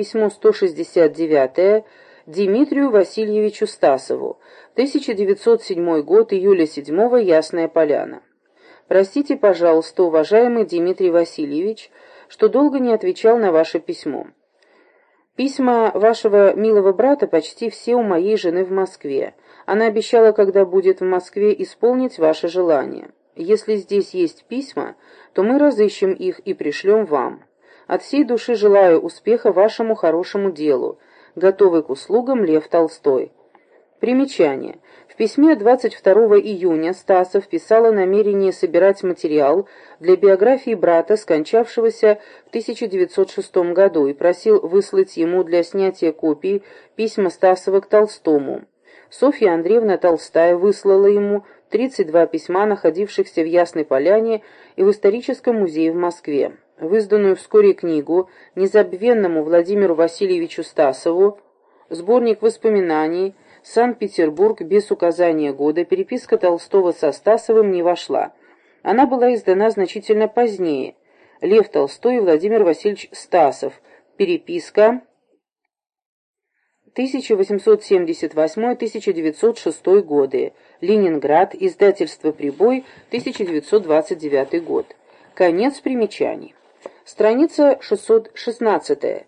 письмо 169 Дмитрию Васильевичу Стасову, 1907 год, июля 7 Ясная Поляна. Простите, пожалуйста, уважаемый Дмитрий Васильевич, что долго не отвечал на ваше письмо. Письма вашего милого брата почти все у моей жены в Москве. Она обещала, когда будет в Москве, исполнить ваше желание. Если здесь есть письма, то мы разыщем их и пришлем вам. От всей души желаю успеха вашему хорошему делу. Готовый к услугам Лев Толстой. Примечание. В письме 22 июня Стасов писал о намерении собирать материал для биографии брата, скончавшегося в 1906 году, и просил выслать ему для снятия копий письма Стасова к Толстому. Софья Андреевна Толстая выслала ему 32 письма, находившихся в Ясной Поляне и в историческом музее в Москве. В изданную вскоре книгу незабвенному Владимиру Васильевичу Стасову сборник воспоминаний Санкт-Петербург без указания года, переписка Толстого со Стасовым не вошла. Она была издана значительно позднее. Лев Толстой и Владимир Васильевич Стасов. Переписка 1878-1906 годы. Ленинград. Издательство «Прибой», 1929 год. Конец примечаний. Страница 616.